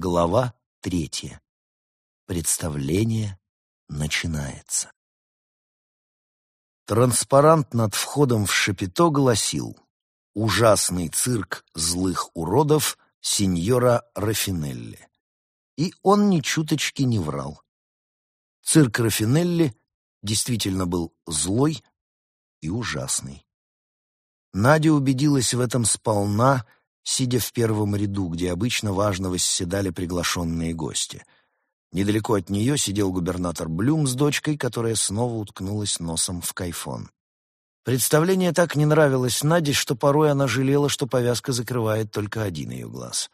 Глава третья. Представление начинается. Транспарант над входом в Шапито гласил «Ужасный цирк злых уродов сеньора Рафинелли». И он ни чуточки не врал. Цирк Рафинелли действительно был злой и ужасный. Надя убедилась в этом сполна, сидя в первом ряду, где обычно важно восседали приглашенные гости. Недалеко от нее сидел губернатор Блюм с дочкой, которая снова уткнулась носом в кайфон. Представление так не нравилось Наде, что порой она жалела, что повязка закрывает только один ее глаз.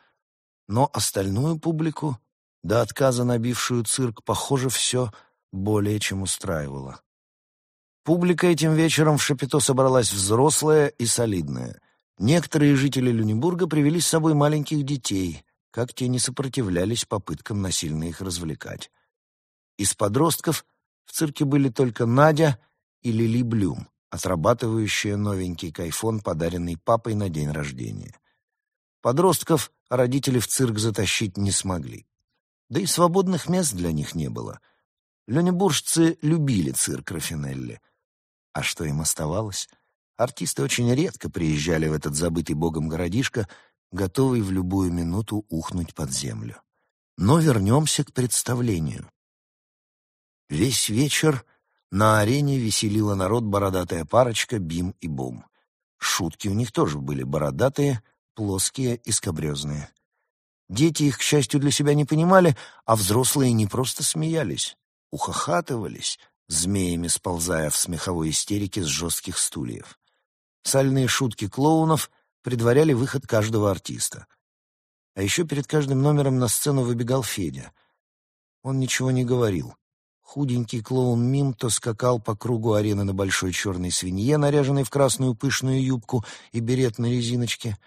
Но остальную публику, до отказа набившую цирк, похоже, все более чем устраивало. Публика этим вечером в Шапито собралась взрослая и солидная. Некоторые жители Люнебурга привели с собой маленьких детей, как те не сопротивлялись попыткам насильно их развлекать. Из подростков в цирке были только Надя и Лили Блюм, отрабатывающая новенький кайфон, подаренный папой на день рождения. Подростков родители в цирк затащить не смогли. Да и свободных мест для них не было. Люнебуржцы любили цирк Рафинелли. А что им оставалось? Артисты очень редко приезжали в этот забытый богом городишко, готовый в любую минуту ухнуть под землю. Но вернемся к представлению. Весь вечер на арене веселила народ бородатая парочка Бим и Бум. Шутки у них тоже были бородатые, плоские и скобрезные. Дети их, к счастью, для себя не понимали, а взрослые не просто смеялись, ухахатывались, змеями сползая в смеховой истерике с жестких стульев. Сальные шутки клоунов предваряли выход каждого артиста. А еще перед каждым номером на сцену выбегал Федя. Он ничего не говорил. Худенький клоун Мим то скакал по кругу арены на большой черной свинье, наряженной в красную пышную юбку и берет на резиночке,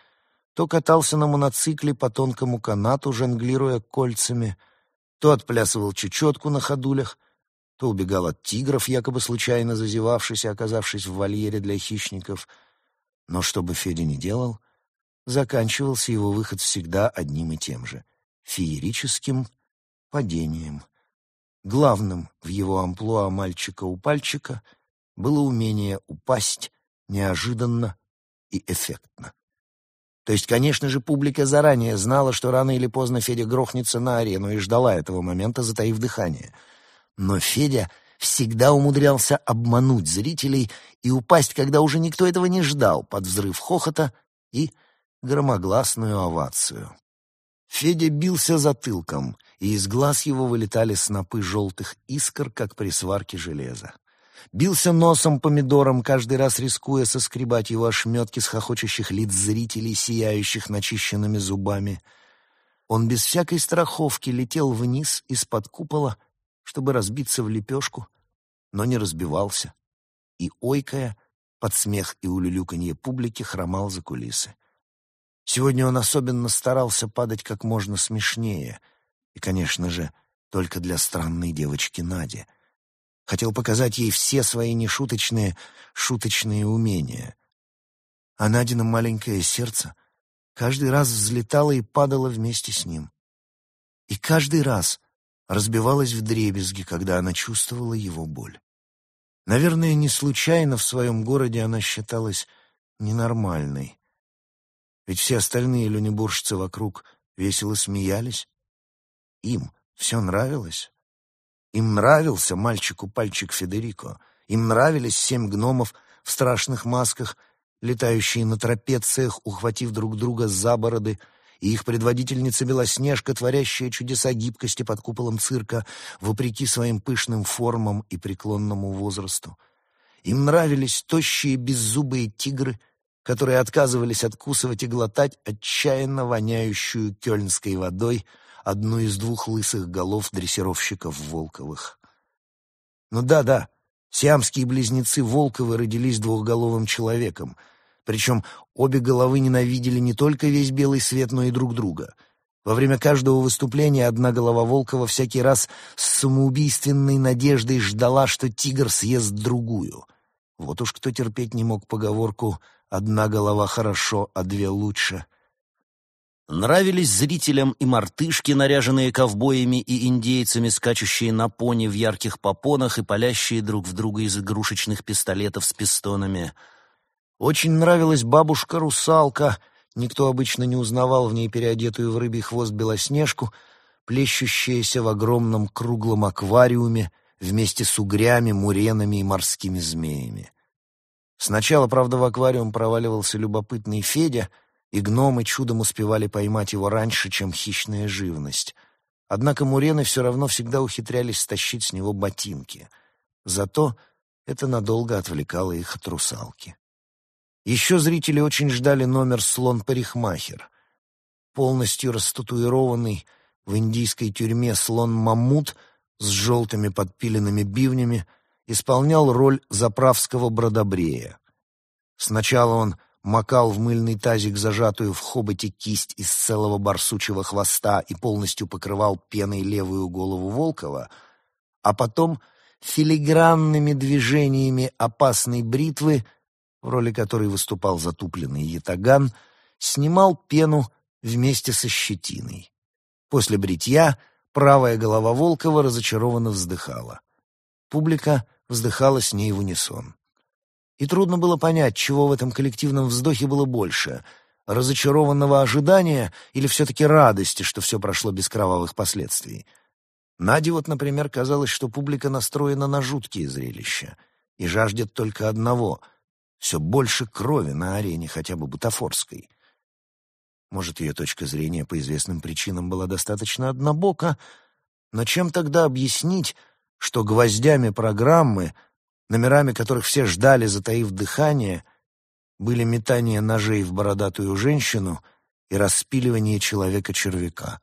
то катался на моноцикле по тонкому канату, жонглируя кольцами, то отплясывал чечетку на ходулях, то убегал от тигров, якобы случайно зазевавшись и оказавшись в вольере для хищников — но что бы Федя ни делал, заканчивался его выход всегда одним и тем же — феерическим падением. Главным в его амплуа мальчика у пальчика было умение упасть неожиданно и эффектно. То есть, конечно же, публика заранее знала, что рано или поздно Федя грохнется на арену и ждала этого момента, затаив дыхание. Но Федя всегда умудрялся обмануть зрителей и упасть, когда уже никто этого не ждал, под взрыв хохота и громогласную овацию. Федя бился затылком, и из глаз его вылетали снопы желтых искр, как при сварке железа. Бился носом помидором, каждый раз рискуя соскребать его ошметки с хохочущих лиц зрителей, сияющих начищенными зубами. Он без всякой страховки летел вниз из-под купола, чтобы разбиться в лепешку, но не разбивался, и, ойкая, под смех и улюлюканье публики хромал за кулисы. Сегодня он особенно старался падать как можно смешнее, и, конечно же, только для странной девочки Нади. Хотел показать ей все свои нешуточные, шуточные умения. А Надина маленькое сердце каждый раз взлетало и падало вместе с ним. И каждый раз разбивалась в дребезги, когда она чувствовала его боль. Наверное, не случайно в своем городе она считалась ненормальной. Ведь все остальные люнебуржцы вокруг весело смеялись. Им все нравилось. Им нравился мальчику-пальчик Федерико. Им нравились семь гномов в страшных масках, летающие на трапециях, ухватив друг друга за бороды — и их предводительница Белоснежка, творящая чудеса гибкости под куполом цирка, вопреки своим пышным формам и преклонному возрасту. Им нравились тощие беззубые тигры, которые отказывались откусывать и глотать отчаянно воняющую кёльнской водой одну из двух лысых голов дрессировщиков Волковых. Ну да-да, сиамские близнецы Волковы родились двухголовым человеком — причем обе головы ненавидели не только весь белый свет, но и друг друга. Во время каждого выступления одна голова Волкова всякий раз с самоубийственной надеждой ждала, что тигр съест другую. Вот уж кто терпеть не мог поговорку «одна голова хорошо, а две лучше». Нравились зрителям и мартышки, наряженные ковбоями и индейцами, скачущие на пони в ярких попонах и палящие друг в друга из игрушечных пистолетов с пистонами. Очень нравилась бабушка-русалка, никто обычно не узнавал в ней переодетую в рыбий хвост белоснежку, плещущаяся в огромном круглом аквариуме вместе с угрями, муренами и морскими змеями. Сначала, правда, в аквариум проваливался любопытный Федя — и гномы чудом успевали поймать его раньше, чем хищная живность. Однако мурены все равно всегда ухитрялись стащить с него ботинки. Зато это надолго отвлекало их от русалки. Еще зрители очень ждали номер «Слон-парикмахер». Полностью растатуированный в индийской тюрьме слон-маммут с желтыми подпиленными бивнями исполнял роль заправского бродобрея. Сначала он макал в мыльный тазик зажатую в хоботе кисть из целого барсучьего хвоста и полностью покрывал пеной левую голову Волкова, а потом филигранными движениями опасной бритвы, в роли которой выступал затупленный ятаган, снимал пену вместе со щетиной. После бритья правая голова Волкова разочарованно вздыхала. Публика вздыхала с ней в унисон и трудно было понять, чего в этом коллективном вздохе было больше — разочарованного ожидания или все-таки радости, что все прошло без кровавых последствий. Наде вот, например, казалось, что публика настроена на жуткие зрелища и жаждет только одного — все больше крови на арене, хотя бы бутафорской. Может, ее точка зрения по известным причинам была достаточно однобока, но чем тогда объяснить, что гвоздями программы — номерами которых все ждали, затаив дыхание, были метание ножей в бородатую женщину и распиливание человека-червяка.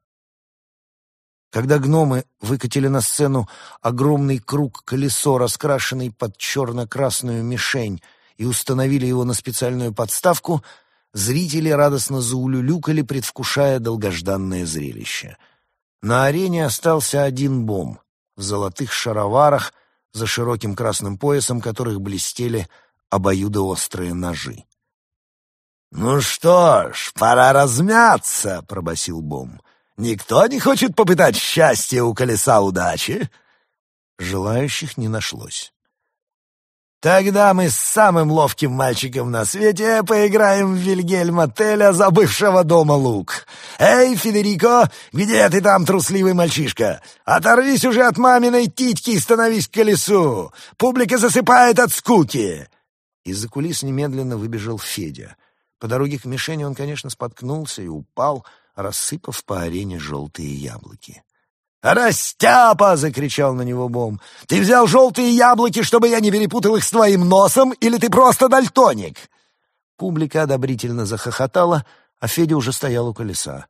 Когда гномы выкатили на сцену огромный круг-колесо, раскрашенный под черно-красную мишень, и установили его на специальную подставку, зрители радостно заулюлюкали, предвкушая долгожданное зрелище. На арене остался один бом в золотых шароварах — за широким красным поясом которых блестели обоюдоострые ножи. «Ну что ж, пора размяться», — пробасил Бом. «Никто не хочет попытать счастье у колеса удачи?» Желающих не нашлось. Тогда мы с самым ловким мальчиком на свете поиграем в Вильгельма Теля, забывшего дома лук. Эй, Федерико, где ты там, трусливый мальчишка? Оторвись уже от маминой титьки и становись к колесу. Публика засыпает от скуки. Из-за кулис немедленно выбежал Федя. По дороге к мишени он, конечно, споткнулся и упал, рассыпав по арене желтые яблоки. «Растяпа!» — закричал на него Бом. «Ты взял желтые яблоки, чтобы я не перепутал их с твоим носом, или ты просто дальтоник?» Публика одобрительно захохотала, а Федя уже стоял у колеса.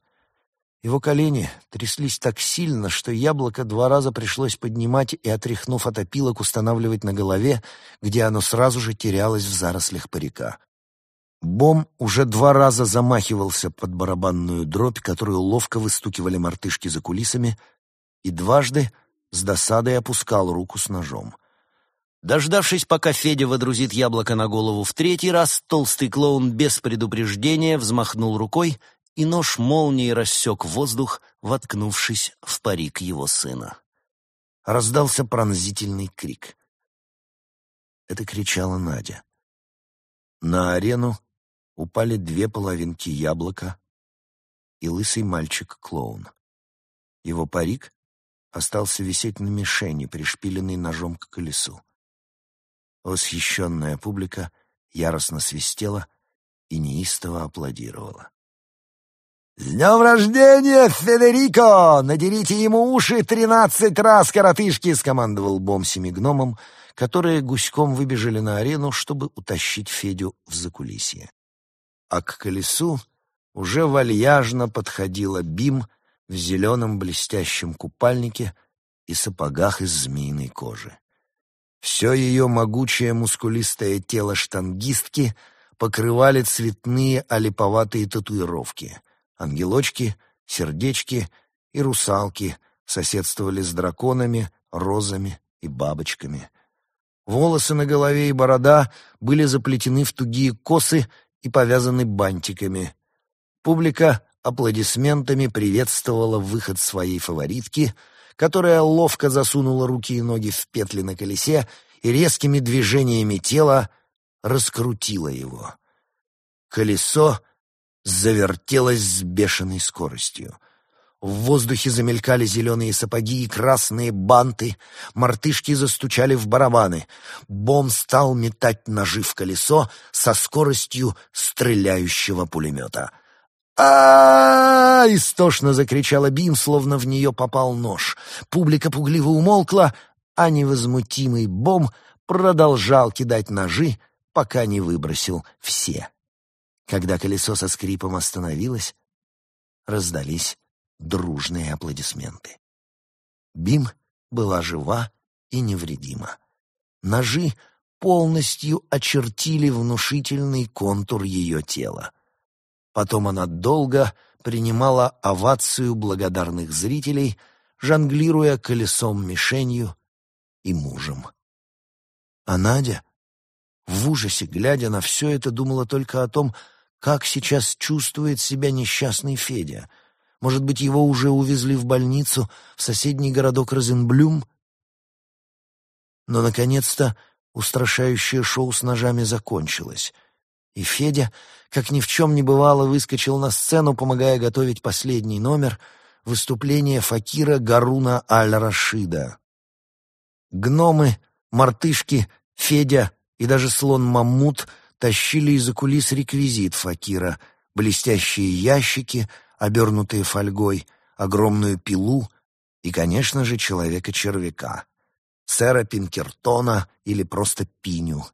Его колени тряслись так сильно, что яблоко два раза пришлось поднимать и, отряхнув от опилок, устанавливать на голове, где оно сразу же терялось в зарослях парика. Бом уже два раза замахивался под барабанную дробь, которую ловко выстукивали мартышки за кулисами — и дважды с досадой опускал руку с ножом. Дождавшись, пока Федя водрузит яблоко на голову в третий раз, толстый клоун без предупреждения взмахнул рукой, и нож молнией рассек воздух, воткнувшись в парик его сына. Раздался пронзительный крик. Это кричала Надя. На арену упали две половинки яблока и лысый мальчик-клоун. Его парик остался висеть на мишени, пришпиленный ножом к колесу. Восхищенная публика яростно свистела и неистово аплодировала. «С днем рождения, Федерико! Надерите ему уши тринадцать раз, коротышки!» — скомандовал Бом семи гномом, которые гуськом выбежали на арену, чтобы утащить Федю в закулисье. А к колесу уже вальяжно подходила Бим в зеленом блестящем купальнике и сапогах из змеиной кожи. Все ее могучее мускулистое тело штангистки покрывали цветные олиповатые татуировки. Ангелочки, сердечки и русалки соседствовали с драконами, розами и бабочками. Волосы на голове и борода были заплетены в тугие косы и повязаны бантиками. Публика аплодисментами приветствовала выход своей фаворитки, которая ловко засунула руки и ноги в петли на колесе и резкими движениями тела раскрутила его. Колесо завертелось с бешеной скоростью. В воздухе замелькали зеленые сапоги и красные банты, мартышки застучали в барабаны. Бом стал метать ножи в колесо со скоростью стреляющего пулемета. А, истошно закричала Бим, словно в нее попал нож. Публика пугливо умолкла, а невозмутимый Бом продолжал кидать ножи, пока не выбросил все. Когда колесо со скрипом остановилось, раздались дружные аплодисменты. Бим была жива и невредима. Ножи полностью очертили внушительный контур ее тела. Потом она долго принимала овацию благодарных зрителей, жонглируя колесом-мишенью и мужем. А Надя, в ужасе, глядя на все это, думала только о том, как сейчас чувствует себя несчастный Федя — может быть, его уже увезли в больницу, в соседний городок Розенблюм? Но, наконец-то, устрашающее шоу с ножами закончилось, и Федя, как ни в чем не бывало, выскочил на сцену, помогая готовить последний номер — выступление факира Гаруна Аль-Рашида. Гномы, мартышки, Федя и даже слон-маммут тащили из-за кулис реквизит факира — блестящие ящики — обернутые фольгой, огромную пилу и, конечно же, человека-червяка, сэра Пинкертона или просто Пиню.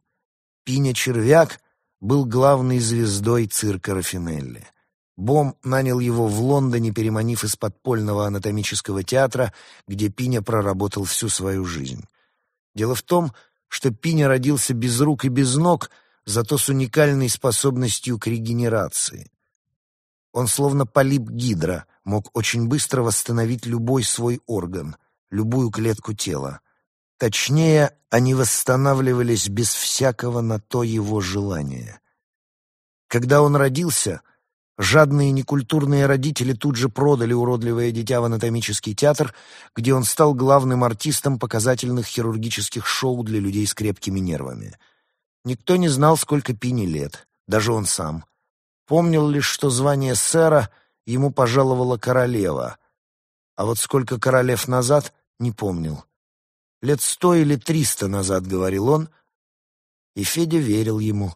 Пиня-червяк был главной звездой цирка Рафинелли. Бом нанял его в Лондоне, переманив из подпольного анатомического театра, где Пиня проработал всю свою жизнь. Дело в том, что Пиня родился без рук и без ног, зато с уникальной способностью к регенерации. Он словно полип гидра, мог очень быстро восстановить любой свой орган, любую клетку тела. Точнее, они восстанавливались без всякого на то его желания. Когда он родился, жадные некультурные родители тут же продали уродливое дитя в анатомический театр, где он стал главным артистом показательных хирургических шоу для людей с крепкими нервами. Никто не знал, сколько Пини лет, даже он сам. Помнил лишь, что звание сэра ему пожаловала королева, а вот сколько королев назад не помнил. Лет сто или триста назад, говорил он, и Федя верил ему.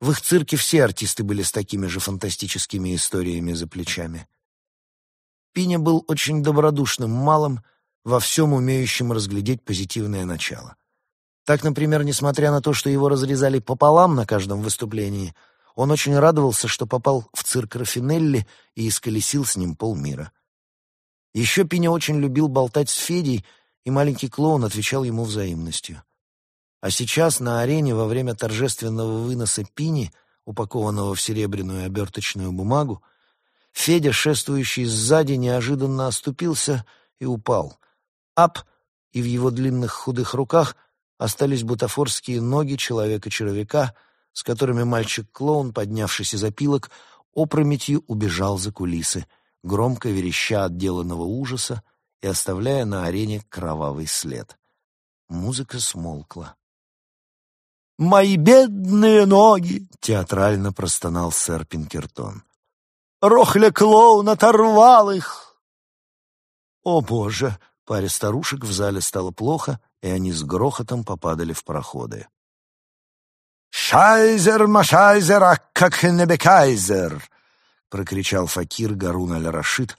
В их цирке все артисты были с такими же фантастическими историями за плечами. Пиня был очень добродушным малым, во всем умеющим разглядеть позитивное начало. Так, например, несмотря на то, что его разрезали пополам на каждом выступлении — он очень радовался, что попал в цирк Рафинелли и исколесил с ним полмира. Еще Пиня очень любил болтать с Федей, и маленький клоун отвечал ему взаимностью. А сейчас на арене во время торжественного выноса Пини, упакованного в серебряную оберточную бумагу, Федя, шествующий сзади, неожиданно оступился и упал. Ап, и в его длинных худых руках остались бутафорские ноги человека-червяка — с которыми мальчик-клоун, поднявшись из опилок, опрометью убежал за кулисы, громко вереща от деланного ужаса и оставляя на арене кровавый след. Музыка смолкла. «Мои бедные ноги!» — театрально простонал сэр Пинкертон. «Рохля-клоун оторвал их!» «О, Боже!» — паре старушек в зале стало плохо, и они с грохотом попадали в проходы. «Шайзер, машайзер, а как небекайзер!» — прокричал факир Гарун аль-Рашид,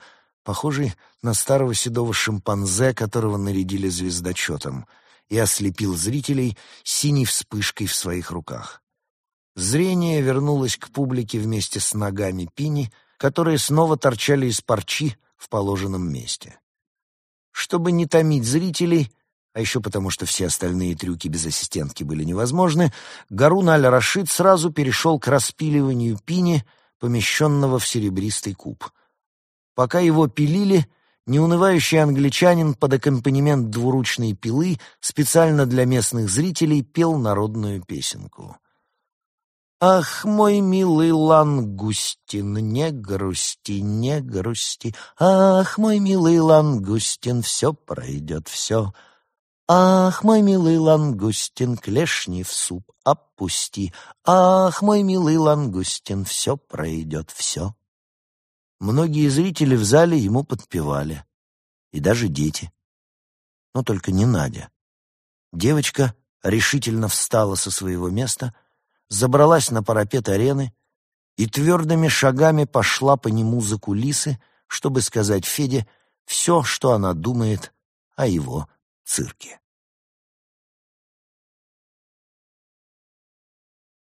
похожий на старого седого шимпанзе, которого нарядили звездочетом, и ослепил зрителей синей вспышкой в своих руках. Зрение вернулось к публике вместе с ногами Пини, которые снова торчали из парчи в положенном месте. Чтобы не томить зрителей, а еще потому, что все остальные трюки без ассистентки были невозможны, Гарун аль-Рашид сразу перешел к распиливанию пини, помещенного в серебристый куб. Пока его пилили, неунывающий англичанин под аккомпанемент двуручной пилы специально для местных зрителей пел народную песенку. Ах, мой милый лангустин, не грусти, не грусти. Ах, мой милый лангустин, все пройдет, все. Ах, мой милый лангустин, клешни в суп опусти. Ах, мой милый лангустин, все пройдет, все. Многие зрители в зале ему подпевали. И даже дети. Но только не Надя. Девочка решительно встала со своего места — забралась на парапет арены и твердыми шагами пошла по нему за кулисы, чтобы сказать Феде все, что она думает о его цирке.